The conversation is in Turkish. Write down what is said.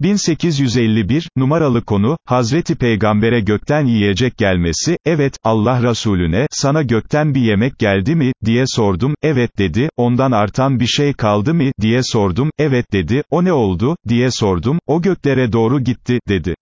1851, numaralı konu, Hazreti Peygamber'e gökten yiyecek gelmesi, evet, Allah Resulüne, sana gökten bir yemek geldi mi, diye sordum, evet dedi, ondan artan bir şey kaldı mı, diye sordum, evet dedi, o ne oldu, diye sordum, o göklere doğru gitti, dedi.